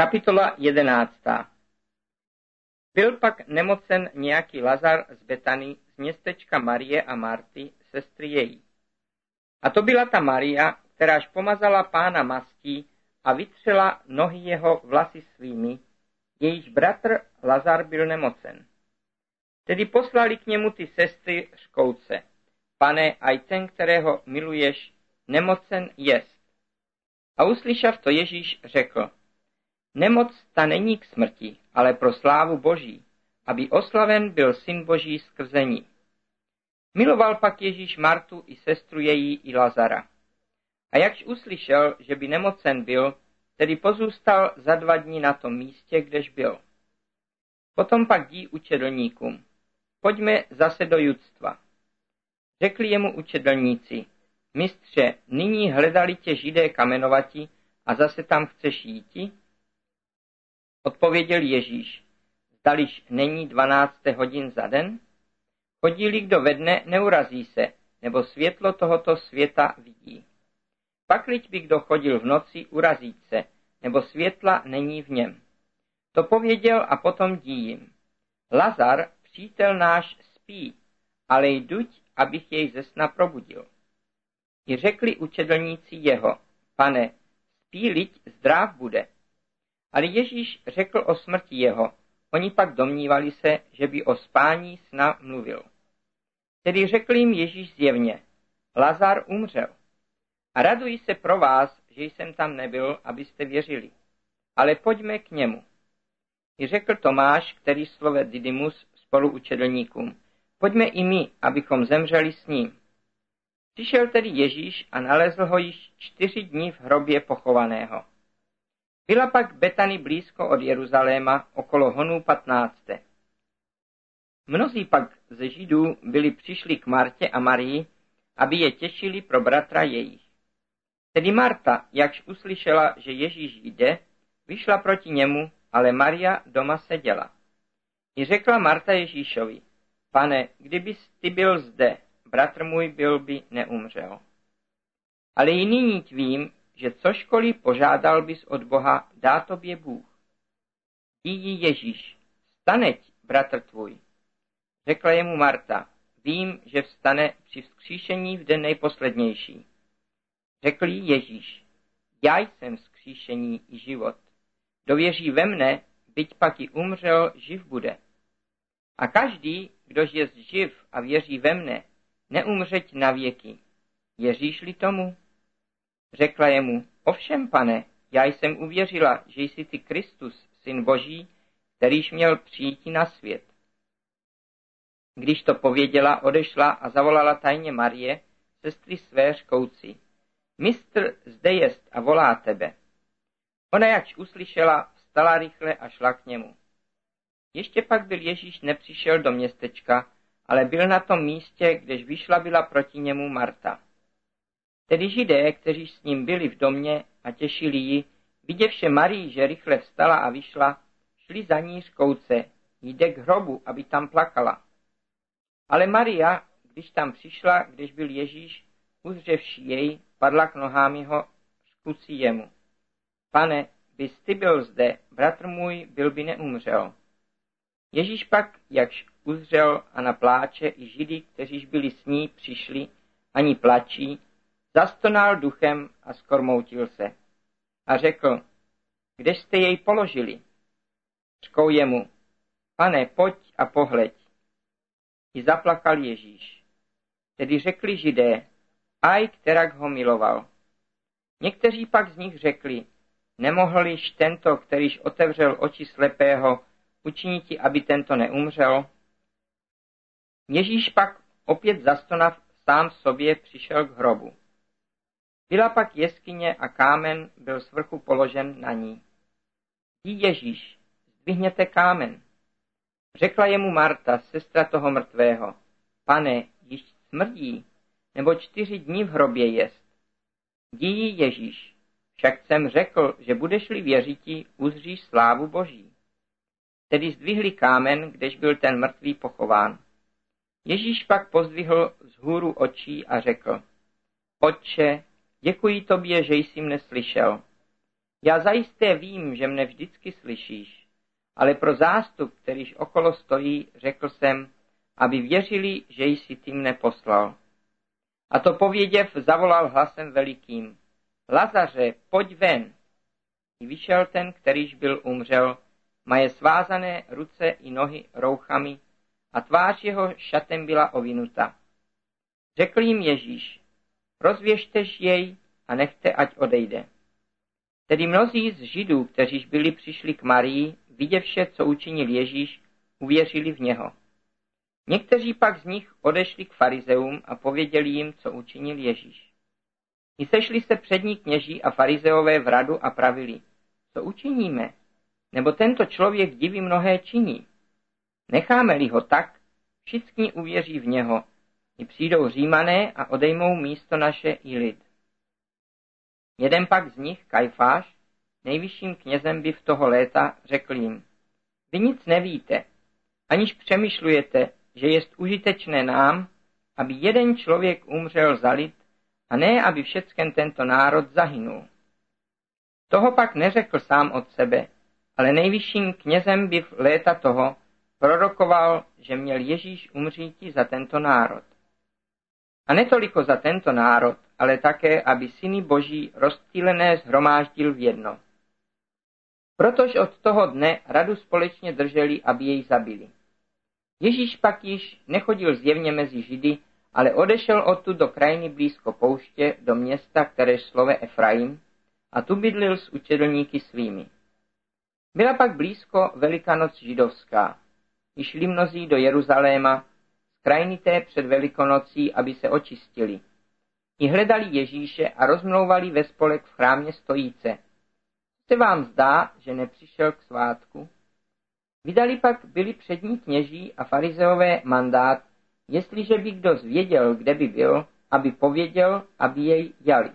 Kapitola 11. Byl pak nemocen nějaký Lazar z Betany, z městečka Marie a Marty, sestry její. A to byla ta Maria, kteráž pomazala pána mastí a vytřela nohy jeho vlasy svými, jejíž bratr Lazar byl nemocen. Tedy poslali k němu ty sestry škouce. Pane, aj ten, kterého miluješ, nemocen jest. A uslyšav to Ježíš řekl, nemoc ta není k smrti, ale pro slávu Boží, aby oslaven byl Syn Boží skrze ní. Miloval pak Ježíš Martu i sestru její i Lazara. A jakž uslyšel, že by nemocen byl, tedy pozůstal za dva dní na tom místě, kdež byl. Potom pak dí učedlníkům, pojďme zase do judstva. Řekli jemu učedlníci, mistře, nyní hledali tě židé kamenovati a zase tam chceš jíti? Odpověděl Ježíš, zdališ není dvanácté hodin za den? Chodí-li kdo ve dne, neurazí se, nebo světlo tohoto světa vidí. Pakliť by kdo chodil v noci, urazí se, nebo světla není v něm. To pověděl a potom dí Lazar, přítel náš, spí, ale jduť, abych jej ze sna probudil. I řekli učedlníci jeho, pane, spí liď, zdrav bude. Ale Ježíš řekl o smrti jeho, oni pak domnívali se, že by o spání sna mluvil. Tedy řekl jim Ježíš zjevně, Lazar umřel. A raduji se pro vás, že jsem tam nebyl, abyste věřili. Ale pojďme k němu. I řekl Tomáš, který slove Didymus spoluučedlníkům, pojďme i my, abychom zemřeli s ním. Přišel tedy Ježíš a nalezl ho již čtyři dní v hrobě pochovaného. Byla pak Betany blízko od Jeruzaléma okolo honů 15. Mnozí pak ze Židů byli přišli k Martě a Marii, aby je těšili pro bratra jejich. Tedy Marta, jakž uslyšela, že Ježíš jde, vyšla proti němu, ale Maria doma seděla. I řekla Marta Ježíšovi, pane, kdybys ty byl zde, bratr můj byl by neumřel. Ale i nyní tvím, že cožkoliv požádal bys od Boha, dá tobě Bůh. Jí Ježíš, staneť, bratr tvůj. Řekla jemu Marta, vím, že vstane při vzkříšení v den nejposlednější. Řekl jí Ježíš, já jsem vzkříšení i život. Dověří ve mne, byť pak i umřel, živ bude. A každý, kdož je živ a věří ve mne, neumřeť na věky. Věříš-li tomu? Řekla jemu, ovšem, pane, já jsem uvěřila, že jsi ty Kristus, syn Boží, kterýž měl přijít na svět. Když to pověděla, odešla a zavolala tajně Marie, sestry své škouci. Mistr zde jest a volá tebe. Ona jakž uslyšela, vstala rychle a šla k němu. Ještě pak byl Ježíš nepřišel do městečka, ale byl na tom místě, kdež vyšla byla proti němu Marta. Tedy židé, kteří s ním byli v domě a těšili ji, viděvše Marii, že rychle vstala a vyšla, šli za ní škouce, jde k hrobu, aby tam plakala. Ale Maria, když tam přišla, když byl Ježíš, uzřevši jej, padla k nohám jeho, škucí jemu. Pane, bys ty byl zde, bratr můj byl by neumřel. Ježíš pak, jakž uzřel a na pláče i židy, kteříž byli s ní, přišli, ani plačí, zastonál duchem a skormoutil se. A řekl, kde jste jej položili? Řkou jemu, pane, pojď a pohleď. I zaplakal Ježíš. Tedy řekli židé, aj kterak ho miloval. Někteří pak z nich řekli, nemohl již tento, kterýž otevřel oči slepého, učiniti, aby tento neumřel? Ježíš pak opět zastonav sám sobě přišel k hrobu. Byla pak jeskyně a kámen byl z vrchu položen na ní. Dí Ježíš, zdvihněte kámen. Řekla jemu Marta, sestra toho mrtvého, pane, již smrdí, nebo čtyři dní v hrobě jest. Dí Ježíš, však jsem řekl, že budeš-li věřití, uzříš slávu Boží. Tedy zdvihli kámen, kdež byl ten mrtvý pochován. Ježíš pak pozdvihl z hůru očí a řekl, Otče, děkuji tobě, že jsi mne slyšel. Já zajisté vím, že mne vždycky slyšíš, ale pro zástup, kterýž okolo stojí, řekl jsem, aby věřili, že jsi ty mne poslal. A to pověděv zavolal hlasem velikým. Lazaře, pojď ven. I vyšel ten, kterýž byl umřel, maje svázané ruce i nohy rouchami a tvář jeho šatem byla ovinuta. Řekl jim Ježíš, rozvěžtež jej a nechte, ať odejde. Tedy mnozí z židů, kteříž byli přišli k Marii, viděvše, co učinil Ježíš, uvěřili v něho. Někteří pak z nich odešli k farizeům a pověděli jim, co učinil Ježíš. I sešli se přední kněží a farizeové v radu a pravili, co učiníme, nebo tento člověk divy mnohé činí. Necháme-li ho tak, všichni uvěří v něho, i přijdou římané a odejmou místo naše i lid. Jeden pak z nich, Kajfáš, nejvyšším knězem by v toho léta, řekl jim, vy nic nevíte, aniž přemýšlujete, že jest užitečné nám, aby jeden člověk umřel za lid, a ne, aby všecken tento národ zahynul. Toho pak neřekl sám od sebe, ale nejvyšším knězem by v léta toho prorokoval, že měl Ježíš umříti za tento národ. A netoliko za tento národ, ale také, aby syny boží rozptýlené zhromáždil v jedno. Protož od toho dne radu společně drželi, aby jej zabili. Ježíš pak již nechodil zjevně mezi Židy, ale odešel odtud do krajiny blízko pouště, do města, které slove Efraim, a tu bydlil s učedlníky svými. Byla pak blízko Velikonoc židovská. I šli mnozí do Jeruzaléma, z krajiny té před Velikonocí, aby se očistili. I hledali Ježíše a rozmlouvali ve spolek v chrámě stojíce. Se vám zdá, že nepřišel k svátku? Vydali pak byli přední kněží a farizeové mandát, jestliže by kdo zvěděl, kde by byl, aby pověděl, aby jej jali.